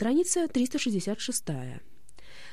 Страница 366.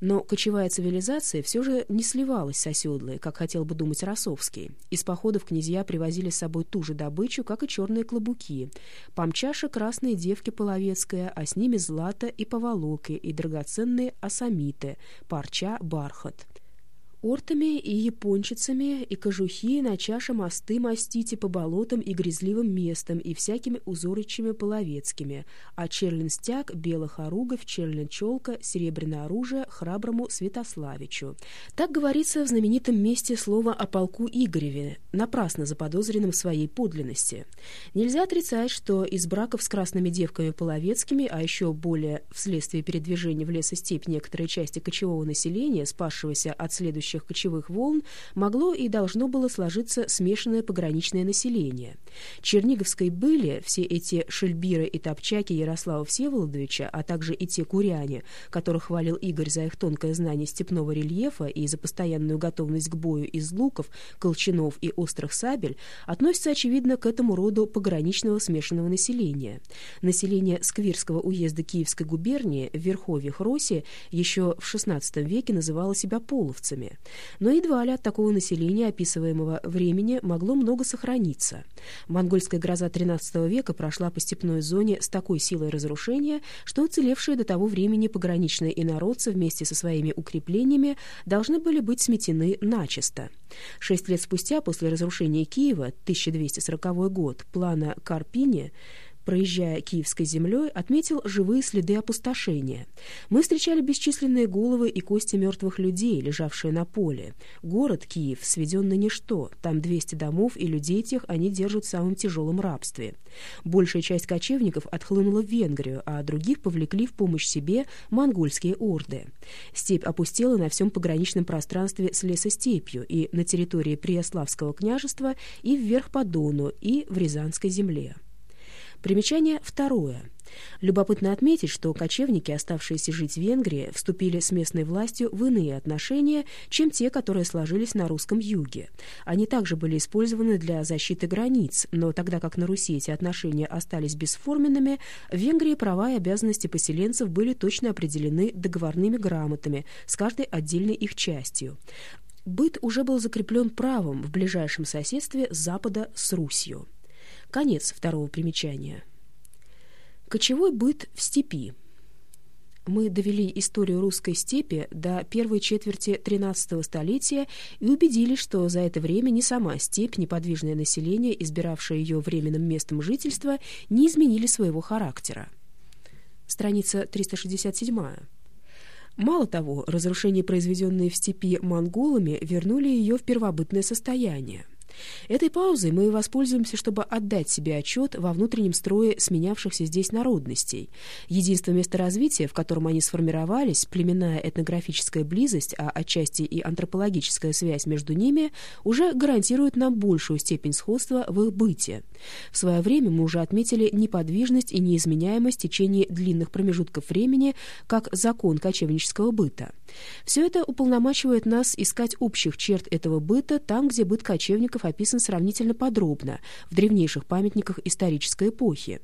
Но кочевая цивилизация все же не сливалась с оседлой, как хотел бы думать Росовский. Из походов князья привозили с собой ту же добычу, как и черные клобуки. Помчаша красные девки половецкая, а с ними злато и поволоки, и драгоценные осамиты, парча, бархат. Ортами и япончицами, и кожухи на чаше мосты мастите по болотам и грязливым местам, и всякими узоричами половецкими, а черленстяг, белых оругов, челка, серебряное оружие храброму Святославичу. Так говорится в знаменитом месте слова о полку Игореве, напрасно заподозренном в своей подлинности. Нельзя отрицать, что из браков с красными девками половецкими, а еще более вследствие передвижения в лесостепь некоторой части кочевого населения, спасшегося от следующего следующих кочевых волн могло и должно было сложиться смешанное пограничное население. Черниговской были все эти шельбиры и топчаки Ярослава Всеволодовича, а также и те куряне, которых хвалил Игорь за их тонкое знание степного рельефа и за постоянную готовность к бою из луков, колчанов и острых сабель, относятся, очевидно, к этому роду пограничного смешанного населения. Население Сквирского уезда Киевской губернии в Верховьях Роси еще в XVI веке называло себя половцами. Но едва ли от такого населения описываемого времени могло много сохраниться. Монгольская гроза XIII века прошла по степной зоне с такой силой разрушения, что уцелевшие до того времени пограничные инородцы вместе со своими укреплениями должны были быть сметены начисто. Шесть лет спустя, после разрушения Киева, 1240 год, плана Карпини, проезжая Киевской землей, отметил живые следы опустошения. Мы встречали бесчисленные головы и кости мертвых людей, лежавшие на поле. Город Киев сведен на ничто, там 200 домов, и людей тех они держат в самом тяжелом рабстве. Большая часть кочевников отхлынула в Венгрию, а других повлекли в помощь себе монгольские орды. Степь опустела на всем пограничном пространстве с лесостепью и на территории Преяславского княжества, и вверх по Дону, и в Рязанской земле. Примечание второе. Любопытно отметить, что кочевники, оставшиеся жить в Венгрии, вступили с местной властью в иные отношения, чем те, которые сложились на русском юге. Они также были использованы для защиты границ, но тогда как на Руси эти отношения остались бесформенными, в Венгрии права и обязанности поселенцев были точно определены договорными грамотами с каждой отдельной их частью. Быт уже был закреплен правом в ближайшем соседстве Запада с Русью. Конец второго примечания. Кочевой быт в степи. Мы довели историю русской степи до первой четверти XIII столетия и убедились, что за это время ни сама степь, неподвижное население, избиравшее ее временным местом жительства, не изменили своего характера. Страница 367. Мало того, разрушения, произведенные в степи монголами, вернули ее в первобытное состояние. Этой паузой мы воспользуемся, чтобы отдать себе отчет во внутреннем строе сменявшихся здесь народностей. Единство места развития, в котором они сформировались, племенная этнографическая близость, а отчасти и антропологическая связь между ними, уже гарантирует нам большую степень сходства в их быте. В свое время мы уже отметили неподвижность и неизменяемость в течение длинных промежутков времени как закон кочевнического быта. Все это уполномачивает нас искать общих черт этого быта там, где быт кочевников описан сравнительно подробно в древнейших памятниках исторической эпохи.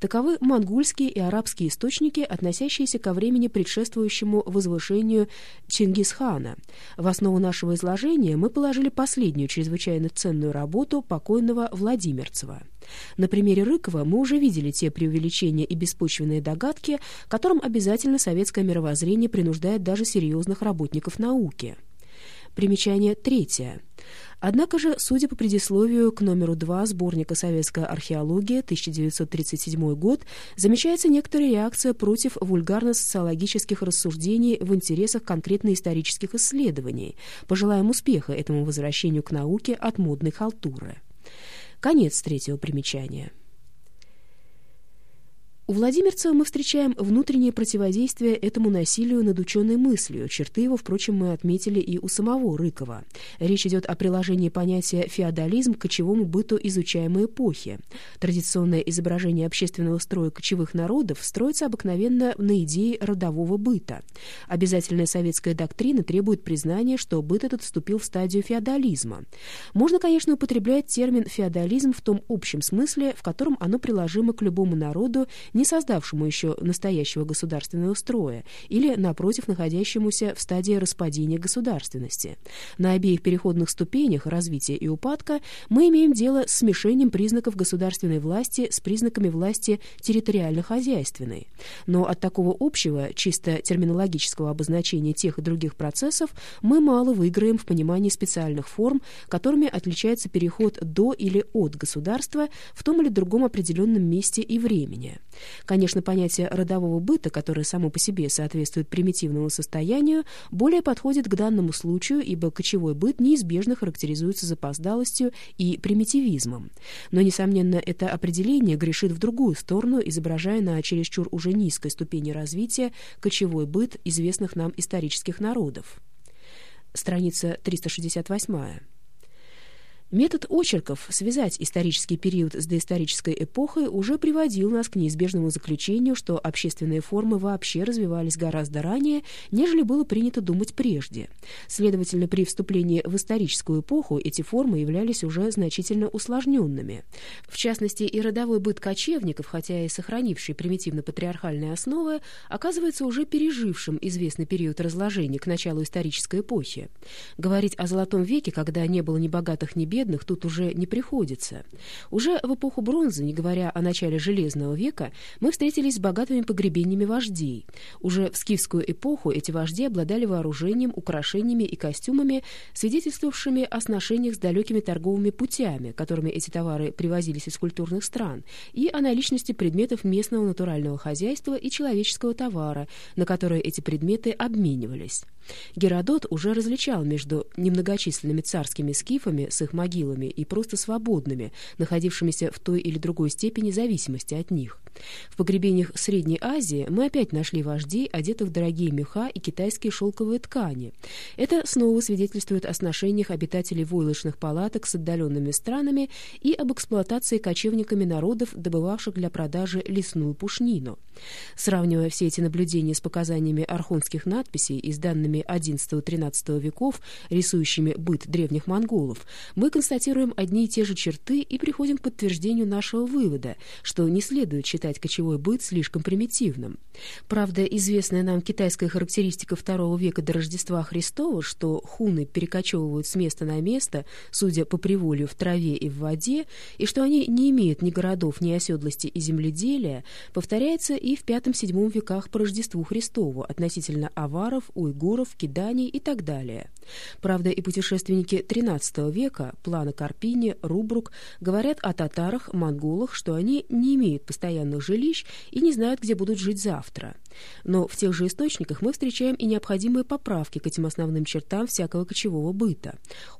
Таковы монгольские и арабские источники, относящиеся ко времени предшествующему возвышению Чингисхана. В основу нашего изложения мы положили последнюю чрезвычайно ценную работу покойного Владимирцева. На примере Рыкова мы уже видели те преувеличения и беспочвенные догадки, которым обязательно советское мировоззрение принуждает даже серьезных работников науки. Примечание третье. Однако же, судя по предисловию к номеру 2 сборника «Советская археология», 1937 год, замечается некоторая реакция против вульгарно-социологических рассуждений в интересах конкретно исторических исследований. Пожелаем успеха этому возвращению к науке от модной халтуры. Конец третьего примечания. У Владимирцева мы встречаем внутреннее противодействие этому насилию над ученой мыслью. Черты его, впрочем, мы отметили и у самого Рыкова. Речь идет о приложении понятия «феодализм» к кочевому быту изучаемой эпохи. Традиционное изображение общественного строя кочевых народов строится обыкновенно на идее родового быта. Обязательная советская доктрина требует признания, что быт этот вступил в стадию феодализма. Можно, конечно, употреблять термин «феодализм» в том общем смысле, в котором оно приложимо к любому народу, не создавшему еще настоящего государственного строя или, напротив, находящемуся в стадии распадения государственности. На обеих переходных ступенях развития и упадка мы имеем дело с смешением признаков государственной власти с признаками власти территориально-хозяйственной. Но от такого общего, чисто терминологического обозначения тех и других процессов мы мало выиграем в понимании специальных форм, которыми отличается переход до или от государства в том или другом определенном месте и времени. Конечно, понятие родового быта, которое само по себе соответствует примитивному состоянию, более подходит к данному случаю, ибо кочевой быт неизбежно характеризуется запоздалостью и примитивизмом. Но, несомненно, это определение грешит в другую сторону, изображая на чересчур уже низкой ступени развития кочевой быт известных нам исторических народов. Страница 368. Метод очерков связать исторический период с доисторической эпохой уже приводил нас к неизбежному заключению, что общественные формы вообще развивались гораздо ранее, нежели было принято думать прежде. Следовательно, при вступлении в историческую эпоху эти формы являлись уже значительно усложненными. В частности, и родовой быт кочевников, хотя и сохранивший примитивно-патриархальные основы, оказывается уже пережившим известный период разложения к началу исторической эпохи. Говорить о Золотом веке, когда не было ни богатых, ни бедных, бедных тут уже не приходится. Уже в эпоху бронзы, не говоря о начале Железного века, мы встретились с богатыми погребениями вождей. Уже в скифскую эпоху эти вожди обладали вооружением, украшениями и костюмами, свидетельствовавшими о сношениях с далекими торговыми путями, которыми эти товары привозились из культурных стран, и о наличности предметов местного натурального хозяйства и человеческого товара, на которые эти предметы обменивались. Геродот уже различал между немногочисленными царскими скифами с их могилами и просто свободными, находившимися в той или другой степени зависимости от них. В погребениях Средней Азии мы опять нашли вождей, одетых в дорогие меха и китайские шелковые ткани. Это снова свидетельствует о сношениях обитателей войлочных палаток с отдаленными странами и об эксплуатации кочевниками народов, добывавших для продажи лесную пушнину. Сравнивая все эти наблюдения с показаниями архонских надписей и с данными XI-XIII веков, рисующими быт древних монголов, мы констатируем одни и те же черты и приходим к подтверждению нашего вывода, что не следует считать кочевой быт слишком примитивным. Правда, известная нам китайская характеристика II века до Рождества Христова, что хуны перекочевывают с места на место, судя по приволью в траве и в воде, и что они не имеют ни городов, ни оседлости и земледелия, повторяется и в V-VII веках по Рождеству Христову относительно аваров, уйгуров, киданий и так далее. Правда, и путешественники XIII века, Плана Карпини, Рубрук, говорят о татарах, монголах, что они не имеют постоянных жилищ и не знают, где будут жить завтра. Но в тех же источниках мы встречаем и необходимые поправки к этим основным чертам всякого кочевого быта.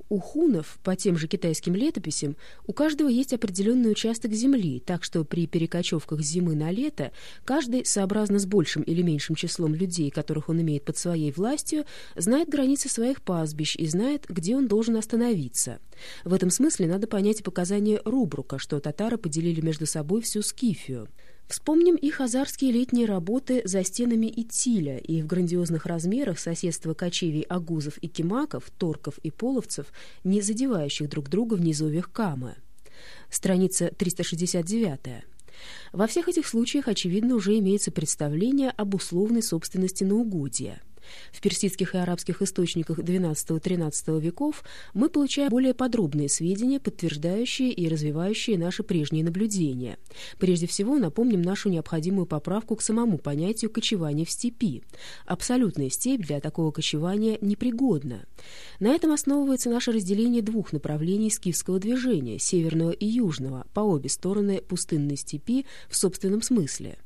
У хунов, по тем же китайским летописям, у каждого есть определенный участок земли, так что при перекочевках с зимы на лето каждый, сообразно с большим или меньшим числом людей, которых он имеет под своей властью, знает границы своих пастбищ и знает, где он должен остановиться. В этом смысле надо понять показания Рубрука, что татары поделили между собой всю Скифию. Вспомним и хазарские летние работы за стенами Итиля и в грандиозных размерах соседства кочевий агузов и кимаков, торков и половцев, не задевающих друг друга в низовьях Камы. Страница 369. Во всех этих случаях, очевидно, уже имеется представление об условной собственности на угодья – в персидских и арабских источниках XII-XIII веков мы получаем более подробные сведения, подтверждающие и развивающие наши прежние наблюдения. Прежде всего, напомним нашу необходимую поправку к самому понятию кочевания в степи. Абсолютная степь для такого кочевания непригодна. На этом основывается наше разделение двух направлений скифского движения, северного и южного, по обе стороны пустынной степи в собственном смысле.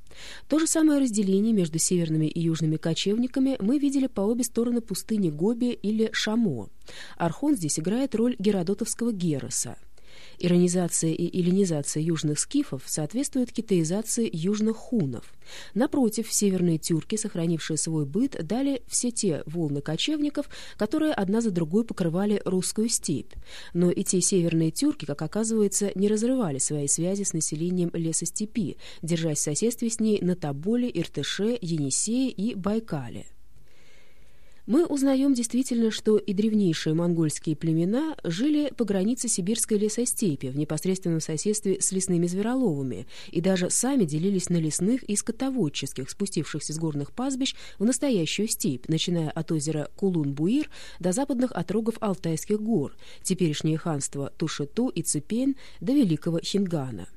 То же самое разделение между северными и южными кочевниками мы видели по обе стороны пустыни Гоби или Шамо. Архон здесь играет роль геродотовского Героса. Иронизация и эллинизация южных скифов соответствует китаизации южных хунов. Напротив, северные тюрки, сохранившие свой быт, дали все те волны кочевников, которые одна за другой покрывали русскую степь. Но и те северные тюрки, как оказывается, не разрывали свои связи с населением лесостепи, держась в соседстве с ней на Тоболе, Иртыше, Енисее и Байкале. Мы узнаем действительно, что и древнейшие монгольские племена жили по границе сибирской лесостепи в непосредственном соседстве с лесными звероловами и даже сами делились на лесных и скотоводческих, спустившихся с горных пастбищ в настоящую степь, начиная от озера Кулун-Буир до западных отрогов Алтайских гор, теперешнее ханство Тушету и Цепен до Великого Хингана.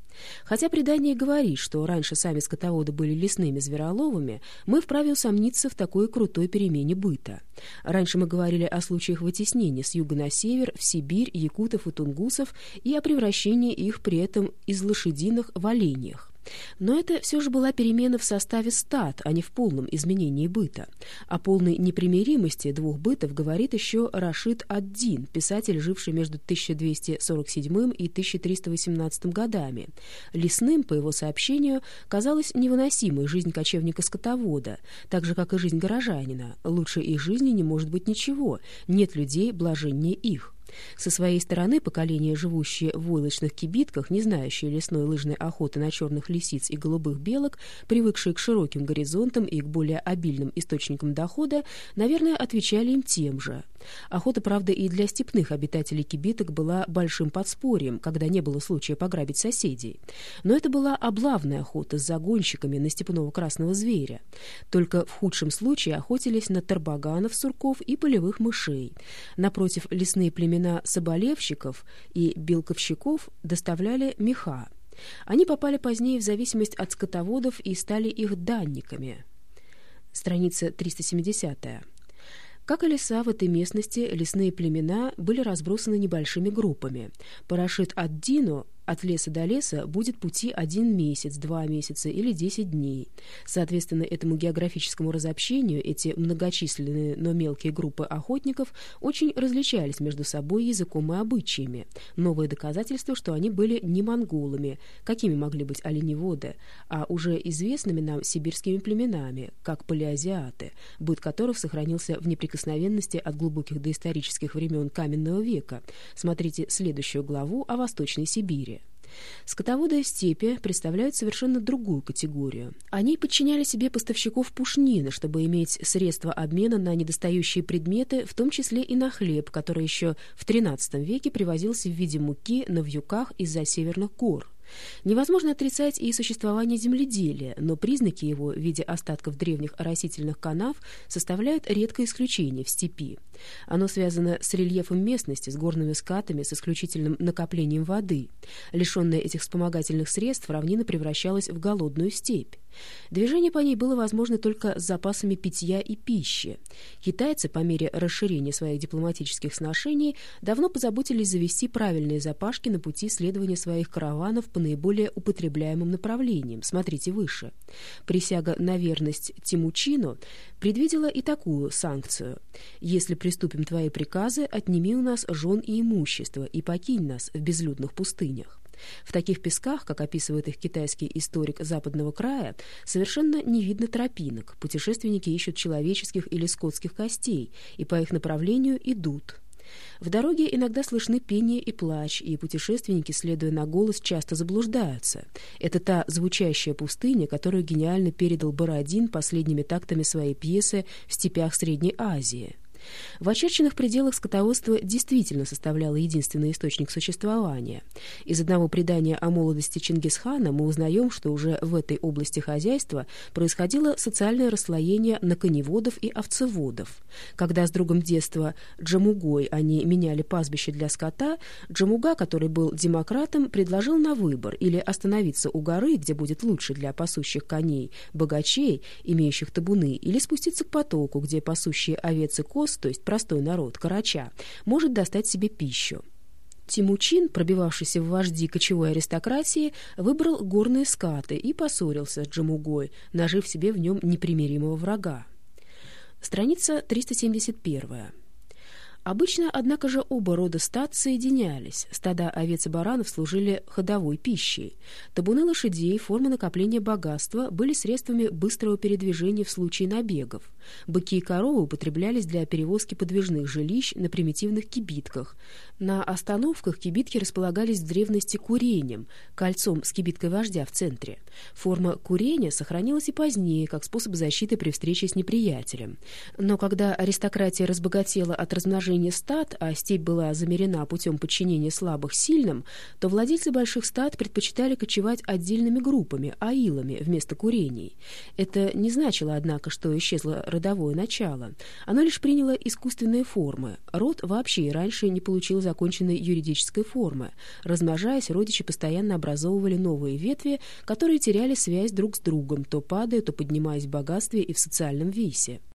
Хотя предание говорит, что раньше сами скотоводы были лесными звероловами, мы вправе усомниться в такой крутой перемене быта. Раньше мы говорили о случаях вытеснения с юга на север, в Сибирь, якутов и тунгусов и о превращении их при этом из лошадиных в оленьях. Но это все же была перемена в составе стад, а не в полном изменении быта. О полной непримиримости двух бытов говорит еще Рашид ад-Дин, писатель, живший между 1247 и 1318 годами. Лесным, по его сообщению, казалась невыносимой жизнь кочевника-скотовода, так же, как и жизнь горожанина. Лучше их жизни не может быть ничего, нет людей блаженнее их. Со своей стороны поколение, живущее в войлочных кибитках, не знающее лесной лыжной охоты на черных лисиц и голубых белок, привыкшие к широким горизонтам и к более обильным источникам дохода, наверное, отвечали им тем же. Охота, правда, и для степных обитателей кибиток была большим подспорьем, когда не было случая пограбить соседей. Но это была облавная охота с загонщиками на степного красного зверя. Только в худшем случае охотились на тарбаганов, сурков и полевых мышей. Напротив, лесные племена соболевщиков и белковщиков доставляли меха. Они попали позднее в зависимость от скотоводов и стали их данниками. Страница 370 -я. Как и леса в этой местности, лесные племена были разбросаны небольшими группами. Парашют от Дино от леса до леса будет пути один месяц, два месяца или десять дней. Соответственно, этому географическому разобщению эти многочисленные, но мелкие группы охотников очень различались между собой языком и обычаями. Новое доказательство, что они были не монголами, какими могли быть оленеводы, а уже известными нам сибирскими племенами, как палеозиаты, быт которых сохранился в неприкосновенности от глубоких доисторических времен каменного века. Смотрите следующую главу о Восточной Сибири. Скотоводы степи представляют совершенно другую категорию. Они подчиняли себе поставщиков пушнины, чтобы иметь средства обмена на недостающие предметы, в том числе и на хлеб, который еще в XIII веке привозился в виде муки на вьюках из-за северных гор. Невозможно отрицать и существование земледелия, но признаки его в виде остатков древних оросительных канав составляют редкое исключение в степи. Оно связано с рельефом местности, с горными скатами, с исключительным накоплением воды. Лишенная этих вспомогательных средств, равнина превращалась в голодную степь. Движение по ней было возможно только с запасами питья и пищи. Китайцы, по мере расширения своих дипломатических сношений, давно позаботились завести правильные запашки на пути следования своих караванов по наиболее употребляемым направлениям. Смотрите выше. Присяга на верность Тимучину предвидела и такую санкцию. «Если приступим твои приказы, отними у нас жен и имущество и покинь нас в безлюдных пустынях». В таких песках, как описывает их китайский историк западного края, совершенно не видно тропинок. Путешественники ищут человеческих или скотских костей и по их направлению идут. В дороге иногда слышны пение и плач, и путешественники, следуя на голос, часто заблуждаются. Это та звучащая пустыня, которую гениально передал Бородин последними тактами своей пьесы «В степях Средней Азии». В очерченных пределах скотоводство действительно составляло единственный источник существования. Из одного предания о молодости Чингисхана мы узнаем, что уже в этой области хозяйства происходило социальное расслоение на коневодов и овцеводов. Когда с другом детства Джамугой они меняли пастбище для скота, Джамуга, который был демократом, предложил на выбор или остановиться у горы, где будет лучше для пасущих коней, богачей, имеющих табуны, или спуститься к потоку, где пасущие овец и коз то есть простой народ, карача, может достать себе пищу. Тимучин, пробивавшийся в вожди кочевой аристократии, выбрал горные скаты и поссорился с Джамугой, нажив себе в нем непримиримого врага. Страница 371. Обычно, однако же, оба рода стад соединялись. Стада овец и баранов служили ходовой пищей. Табуны лошадей, формы накопления богатства, были средствами быстрого передвижения в случае набегов. Быки и коровы употреблялись для перевозки подвижных жилищ на примитивных кибитках. На остановках кибитки располагались в древности курением, кольцом с кибиткой вождя в центре. Форма курения сохранилась и позднее, как способ защиты при встрече с неприятелем. Но когда аристократия разбогатела от размножения размножения стад, а степь была замерена путем подчинения слабых сильным, то владельцы больших стад предпочитали кочевать отдельными группами, аилами, вместо курений. Это не значило, однако, что исчезло родовое начало. Оно лишь приняло искусственные формы. Род вообще и раньше не получил законченной юридической формы. Размножаясь, родичи постоянно образовывали новые ветви, которые теряли связь друг с другом, то падая, то поднимаясь в богатстве и в социальном весе.